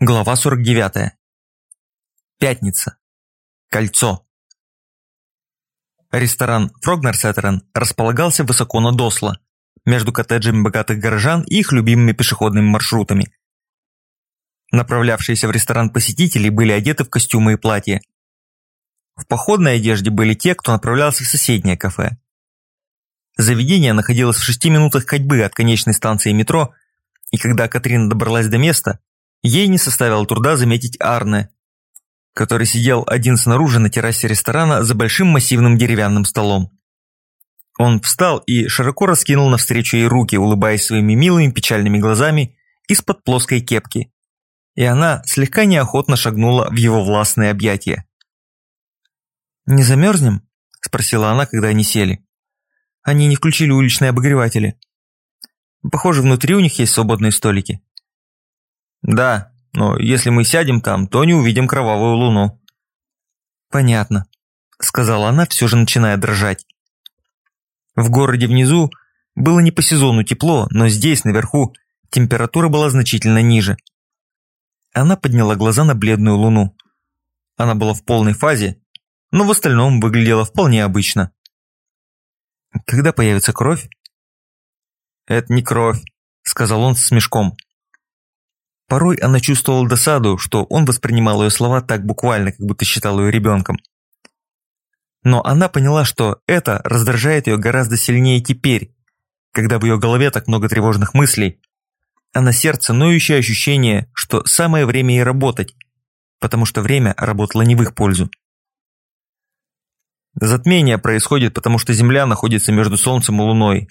Глава 49. Пятница. Кольцо. Ресторан Фрогнерсеттерен располагался высоко над Осло, между коттеджами богатых горожан и их любимыми пешеходными маршрутами. Направлявшиеся в ресторан посетители были одеты в костюмы и платья. В походной одежде были те, кто направлялся в соседнее кафе. Заведение находилось в шести минутах ходьбы от конечной станции метро, и когда Катрина добралась до места, Ей не составило труда заметить Арне, который сидел один снаружи на террасе ресторана за большим массивным деревянным столом. Он встал и широко раскинул навстречу ей руки, улыбаясь своими милыми печальными глазами из-под плоской кепки. И она слегка неохотно шагнула в его властные объятия. «Не замерзнем?» – спросила она, когда они сели. Они не включили уличные обогреватели. Похоже, внутри у них есть свободные столики. «Да, но если мы сядем там, то не увидим кровавую луну». «Понятно», – сказала она, все же начиная дрожать. В городе внизу было не по сезону тепло, но здесь, наверху, температура была значительно ниже. Она подняла глаза на бледную луну. Она была в полной фазе, но в остальном выглядела вполне обычно. «Когда появится кровь?» «Это не кровь», – сказал он с мешком. Порой она чувствовала досаду, что он воспринимал ее слова так буквально, как будто считал ее ребенком. Но она поняла, что это раздражает ее гораздо сильнее теперь, когда в ее голове так много тревожных мыслей, а на сердце ноющее ощущение, что самое время ей работать, потому что время работало не в их пользу. Затмение происходит, потому что Земля находится между Солнцем и Луной.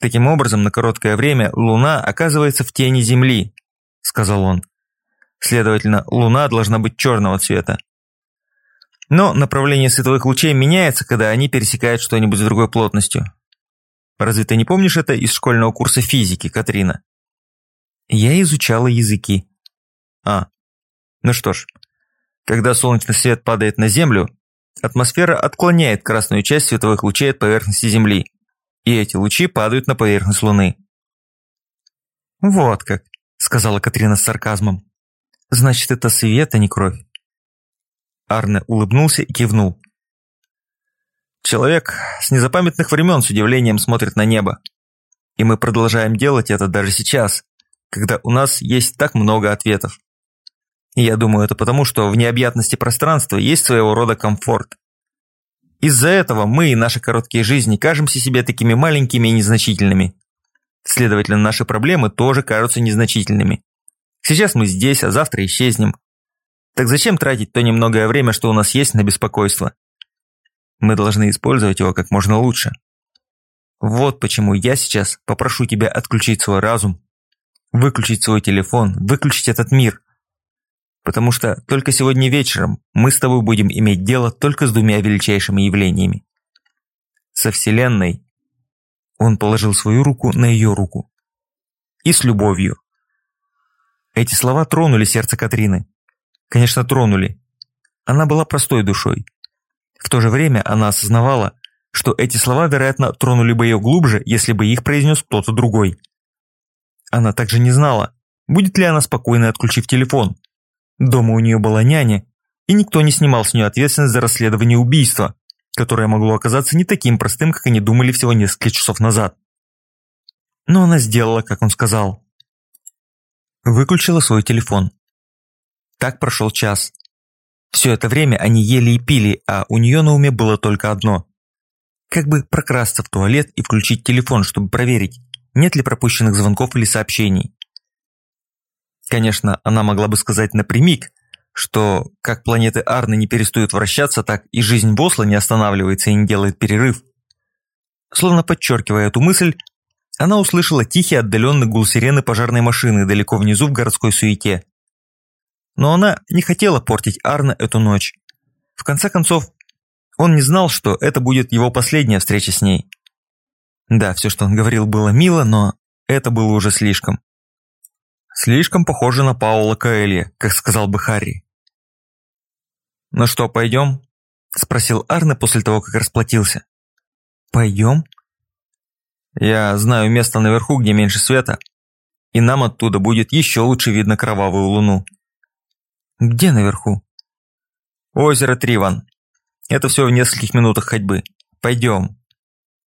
Таким образом, на короткое время Луна оказывается в тени Земли, сказал он. Следовательно, Луна должна быть черного цвета. Но направление световых лучей меняется, когда они пересекают что-нибудь с другой плотностью. Разве ты не помнишь это из школьного курса физики, Катрина? Я изучала языки. А, ну что ж, когда солнечный свет падает на Землю, атмосфера отклоняет красную часть световых лучей от поверхности Земли, и эти лучи падают на поверхность Луны. Вот как сказала Катрина с сарказмом. «Значит, это свет, а не кровь». Арне улыбнулся и кивнул. Человек с незапамятных времен с удивлением смотрит на небо. И мы продолжаем делать это даже сейчас, когда у нас есть так много ответов. И я думаю, это потому, что в необъятности пространства есть своего рода комфорт. Из-за этого мы и наши короткие жизни кажемся себе такими маленькими и незначительными. Следовательно, наши проблемы тоже кажутся незначительными. Сейчас мы здесь, а завтра исчезнем. Так зачем тратить то немногое время, что у нас есть на беспокойство? Мы должны использовать его как можно лучше. Вот почему я сейчас попрошу тебя отключить свой разум, выключить свой телефон, выключить этот мир. Потому что только сегодня вечером мы с тобой будем иметь дело только с двумя величайшими явлениями. Со Вселенной он положил свою руку на ее руку. И с любовью. Эти слова тронули сердце Катрины. Конечно, тронули. Она была простой душой. В то же время она осознавала, что эти слова, вероятно, тронули бы ее глубже, если бы их произнес кто-то другой. Она также не знала, будет ли она спокойно отключив телефон. Дома у нее была няня, и никто не снимал с нее ответственность за расследование убийства, которое могло оказаться не таким простым, как они думали всего несколько часов назад. Но она сделала, как он сказал. Выключила свой телефон. Так прошел час. Все это время они ели и пили, а у нее на уме было только одно. Как бы прокрасться в туалет и включить телефон, чтобы проверить, нет ли пропущенных звонков или сообщений. Конечно, она могла бы сказать напрямик, что как планеты Арны не перестают вращаться, так и жизнь в Осло не останавливается и не делает перерыв. Словно подчеркивая эту мысль, она услышала тихий отдаленный гул сирены пожарной машины далеко внизу в городской суете. Но она не хотела портить Арна эту ночь. В конце концов, он не знал, что это будет его последняя встреча с ней. Да, все, что он говорил, было мило, но это было уже слишком. Слишком похоже на Паула Каэлья, как сказал бы Харри. «Ну что, пойдем?» – спросил Арне после того, как расплатился. «Пойдем?» «Я знаю место наверху, где меньше света, и нам оттуда будет еще лучше видно кровавую луну», Где наверху? Озеро Триван. Это все в нескольких минутах ходьбы. Пойдем.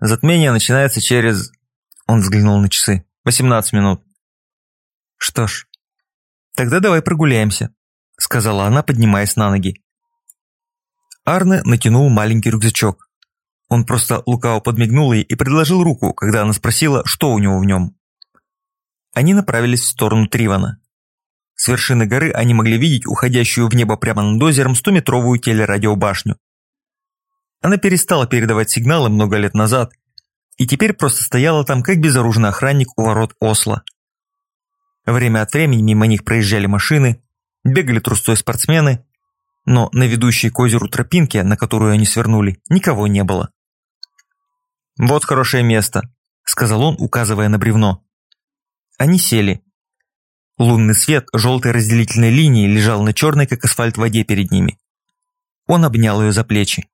Затмение начинается через... Он взглянул на часы. 18 минут. Что ж, тогда давай прогуляемся, сказала она, поднимаясь на ноги. Арне натянул маленький рюкзачок. Он просто лукаво подмигнул ей и предложил руку, когда она спросила, что у него в нем. Они направились в сторону Тривана. С вершины горы они могли видеть уходящую в небо прямо над озером 100-метровую телерадиобашню. Она перестала передавать сигналы много лет назад и теперь просто стояла там, как безоружный охранник у ворот Осло. Время от времени мимо них проезжали машины, бегали трустой спортсмены, но на ведущей к озеру тропинке, на которую они свернули, никого не было. «Вот хорошее место», – сказал он, указывая на бревно. Они сели. Лунный свет желтой разделительной линии лежал на черной, как асфальт, воде перед ними. Он обнял ее за плечи.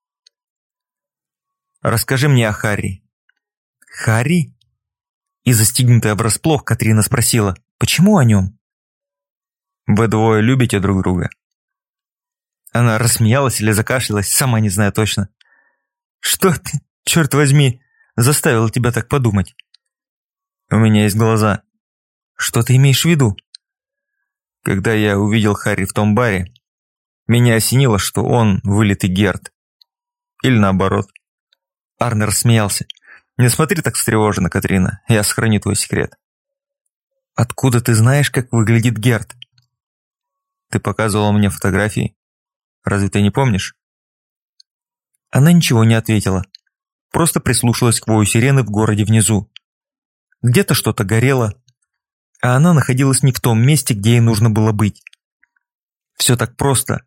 «Расскажи мне о Харри». «Харри?» И застигнутая врасплох, Катрина спросила, «Почему о нем?» «Вы двое любите друг друга?» Она рассмеялась или закашлялась, сама не знаю точно. «Что ты, черт возьми, заставила тебя так подумать?» «У меня есть глаза». «Что ты имеешь в виду?» Когда я увидел Харри в том баре, меня осенило, что он вылитый Герд. Или наоборот. Арнер смеялся. «Не смотри так встревоженно, Катрина, я сохраню твой секрет». «Откуда ты знаешь, как выглядит Герд?» «Ты показывала мне фотографии. Разве ты не помнишь?» Она ничего не ответила. Просто прислушалась к вою сирены в городе внизу. Где-то что-то горело, а она находилась не в том месте, где ей нужно было быть. Все так просто.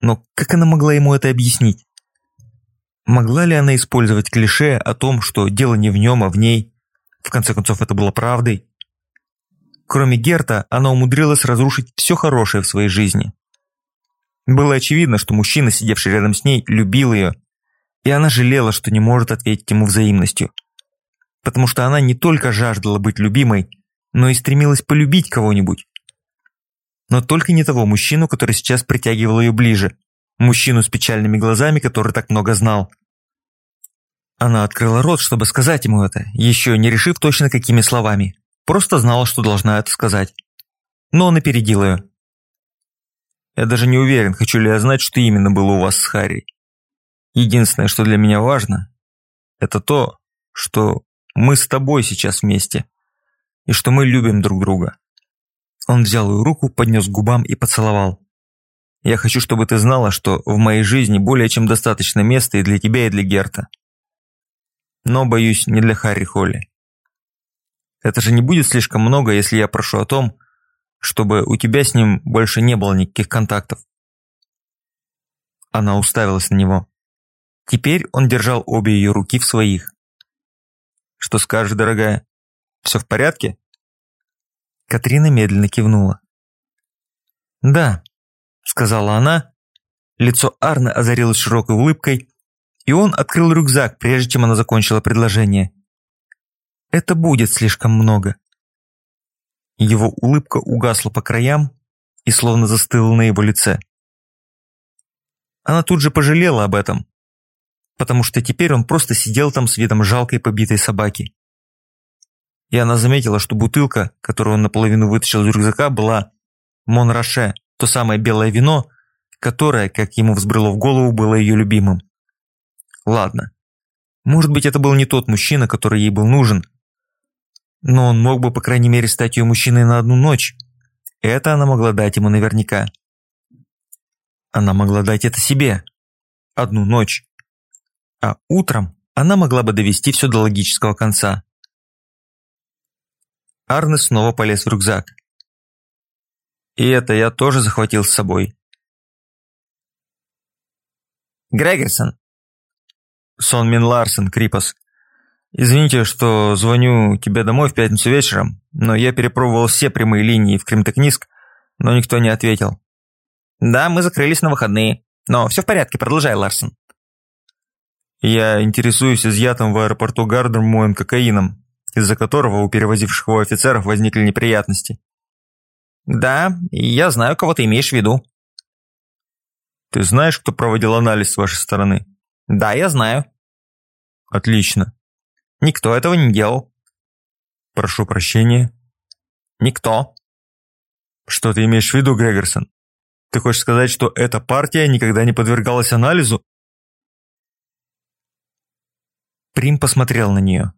Но как она могла ему это объяснить? Могла ли она использовать клише о том, что дело не в нем, а в ней? В конце концов, это было правдой. Кроме Герта, она умудрилась разрушить все хорошее в своей жизни. Было очевидно, что мужчина, сидевший рядом с ней, любил ее, и она жалела, что не может ответить ему взаимностью. Потому что она не только жаждала быть любимой, но и стремилась полюбить кого-нибудь. Но только не того мужчину, который сейчас притягивал ее ближе. Мужчину с печальными глазами, который так много знал. Она открыла рот, чтобы сказать ему это, еще не решив точно какими словами. Просто знала, что должна это сказать. Но он опередил ее. Я даже не уверен, хочу ли я знать, что именно было у вас с Харри. Единственное, что для меня важно, это то, что мы с тобой сейчас вместе, и что мы любим друг друга. Он взял ее руку, поднес к губам и поцеловал. Я хочу, чтобы ты знала, что в моей жизни более чем достаточно места и для тебя, и для Герта. Но, боюсь, не для Харри Холли. Это же не будет слишком много, если я прошу о том, чтобы у тебя с ним больше не было никаких контактов. Она уставилась на него. Теперь он держал обе ее руки в своих. «Что скажешь, дорогая? Все в порядке?» Катрина медленно кивнула. «Да», — сказала она. Лицо Арны озарилось широкой улыбкой, и он открыл рюкзак, прежде чем она закончила предложение. «Это будет слишком много». Его улыбка угасла по краям и словно застыла на его лице. Она тут же пожалела об этом, потому что теперь он просто сидел там с видом жалкой побитой собаки. И она заметила, что бутылка, которую он наполовину вытащил из рюкзака, была Монраше, то самое белое вино, которое, как ему взбрело в голову, было ее любимым. Ладно. Может быть, это был не тот мужчина, который ей был нужен, но он мог бы, по крайней мере, стать ее мужчиной на одну ночь. Это она могла дать ему наверняка. Она могла дать это себе. Одну ночь. А утром она могла бы довести все до логического конца. Арне снова полез в рюкзак. И это я тоже захватил с собой. Грегерсон. Сон Мин Ларсен, Крипос. Извините, что звоню тебе домой в пятницу вечером, но я перепробовал все прямые линии в Кримтекниск, но никто не ответил. Да, мы закрылись на выходные, но все в порядке, продолжай, Ларсон. Я интересуюсь изъятым в аэропорту Гардермуэн кокаином, из-за которого у перевозивших его офицеров возникли неприятности. Да, я знаю, кого ты имеешь в виду. Ты знаешь, кто проводил анализ с вашей стороны? Да, я знаю. Отлично. Никто этого не делал. Прошу прощения. Никто. Что ты имеешь в виду, Грегорсон? Ты хочешь сказать, что эта партия никогда не подвергалась анализу? Прим посмотрел на нее.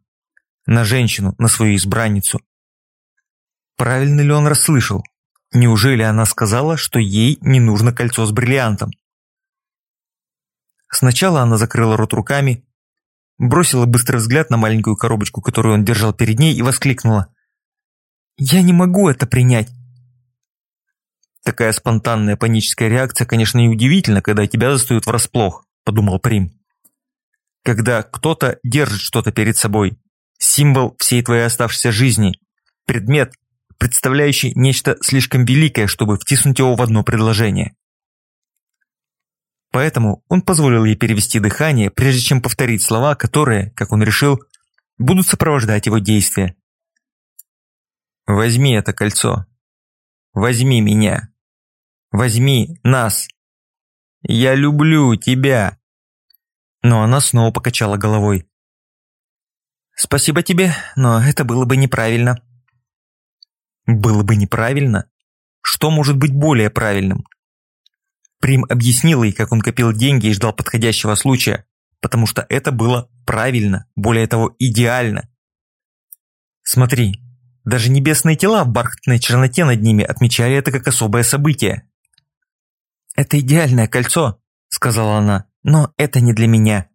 На женщину, на свою избранницу. Правильно ли он расслышал? Неужели она сказала, что ей не нужно кольцо с бриллиантом? Сначала она закрыла рот руками, бросила быстрый взгляд на маленькую коробочку, которую он держал перед ней, и воскликнула. «Я не могу это принять!» Такая спонтанная паническая реакция, конечно, не удивительна, когда тебя застают врасплох, подумал Прим. Когда кто-то держит что-то перед собой, символ всей твоей оставшейся жизни, предмет, представляющий нечто слишком великое, чтобы втиснуть его в одно предложение. Поэтому он позволил ей перевести дыхание, прежде чем повторить слова, которые, как он решил, будут сопровождать его действия. «Возьми это кольцо. Возьми меня. Возьми нас. Я люблю тебя!» Но она снова покачала головой. «Спасибо тебе, но это было бы неправильно». «Было бы неправильно? Что может быть более правильным?» Прим объяснил ей, как он копил деньги и ждал подходящего случая, потому что это было правильно, более того, идеально. Смотри, даже небесные тела в бархатной черноте над ними отмечали это как особое событие. «Это идеальное кольцо», – сказала она, – «но это не для меня».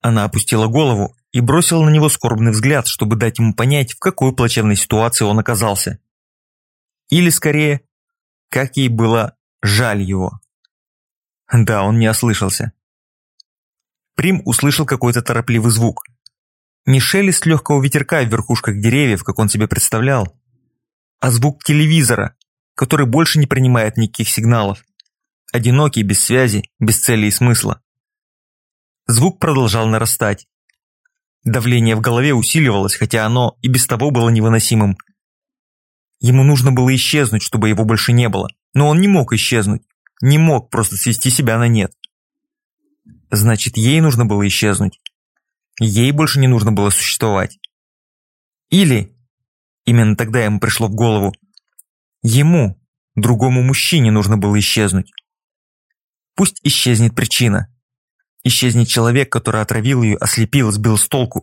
Она опустила голову и бросила на него скорбный взгляд, чтобы дать ему понять, в какой плачевной ситуации он оказался. Или скорее, как ей было жаль его. Да, он не ослышался. Прим услышал какой-то торопливый звук. Не шелест легкого ветерка в верхушках деревьев, как он себе представлял, а звук телевизора, который больше не принимает никаких сигналов. Одинокий, без связи, без цели и смысла. Звук продолжал нарастать. Давление в голове усиливалось, хотя оно и без того было невыносимым. Ему нужно было исчезнуть, чтобы его больше не было. Но он не мог исчезнуть. Не мог просто свести себя на нет. Значит, ей нужно было исчезнуть. Ей больше не нужно было существовать. Или, именно тогда ему пришло в голову, ему, другому мужчине нужно было исчезнуть. Пусть исчезнет причина. Исчезнет человек, который отравил ее, ослепил, сбил с толку.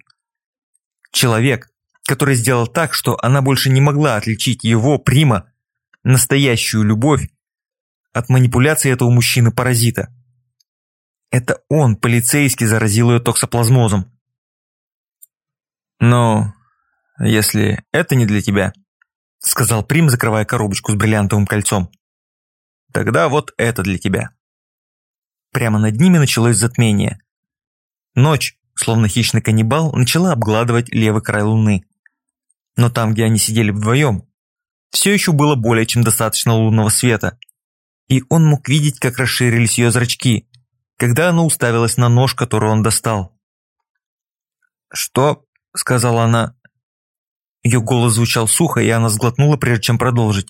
Человек, который сделал так, что она больше не могла отличить его, Прима, настоящую любовь, от манипуляции этого мужчины-паразита. Это он, полицейский, заразил ее токсоплазмозом. «Ну, если это не для тебя», — сказал Прим, закрывая коробочку с бриллиантовым кольцом, «тогда вот это для тебя». Прямо над ними началось затмение. Ночь, словно хищный каннибал, начала обгладывать левый край луны. Но там, где они сидели вдвоем, все еще было более чем достаточно лунного света. И он мог видеть, как расширились ее зрачки, когда она уставилась на нож, который он достал. «Что?» – сказала она. Ее голос звучал сухо, и она сглотнула, прежде чем продолжить.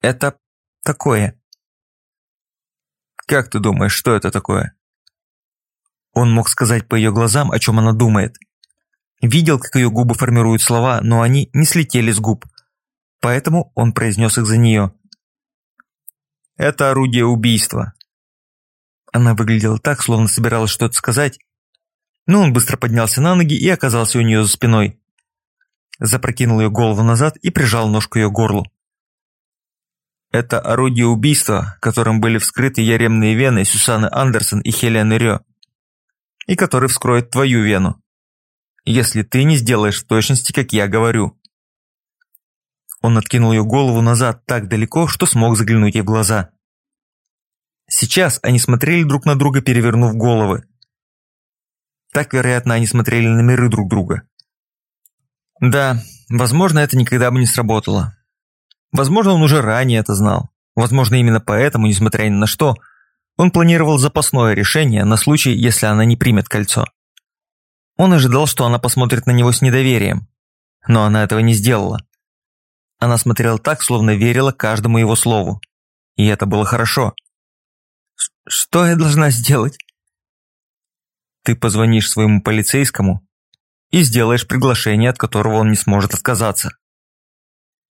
«Это такое». «Как ты думаешь, что это такое?» Он мог сказать по ее глазам, о чем она думает – Видел, как ее губы формируют слова, но они не слетели с губ. Поэтому он произнес их за нее. «Это орудие убийства». Она выглядела так, словно собиралась что-то сказать, но он быстро поднялся на ноги и оказался у нее за спиной. Запрокинул ее голову назад и прижал ножку ее горлу. Это орудие убийства, которым были вскрыты яремные вены Сюсаны Андерсон и Хелены Рё, и который вскроет твою вену если ты не сделаешь в точности, как я говорю». Он откинул ее голову назад так далеко, что смог заглянуть ей в глаза. Сейчас они смотрели друг на друга, перевернув головы. Так, вероятно, они смотрели на миры друг друга. Да, возможно, это никогда бы не сработало. Возможно, он уже ранее это знал. Возможно, именно поэтому, несмотря ни на что, он планировал запасное решение на случай, если она не примет кольцо. Он ожидал, что она посмотрит на него с недоверием, но она этого не сделала. Она смотрела так, словно верила каждому его слову. И это было хорошо. Что я должна сделать? Ты позвонишь своему полицейскому и сделаешь приглашение, от которого он не сможет отказаться.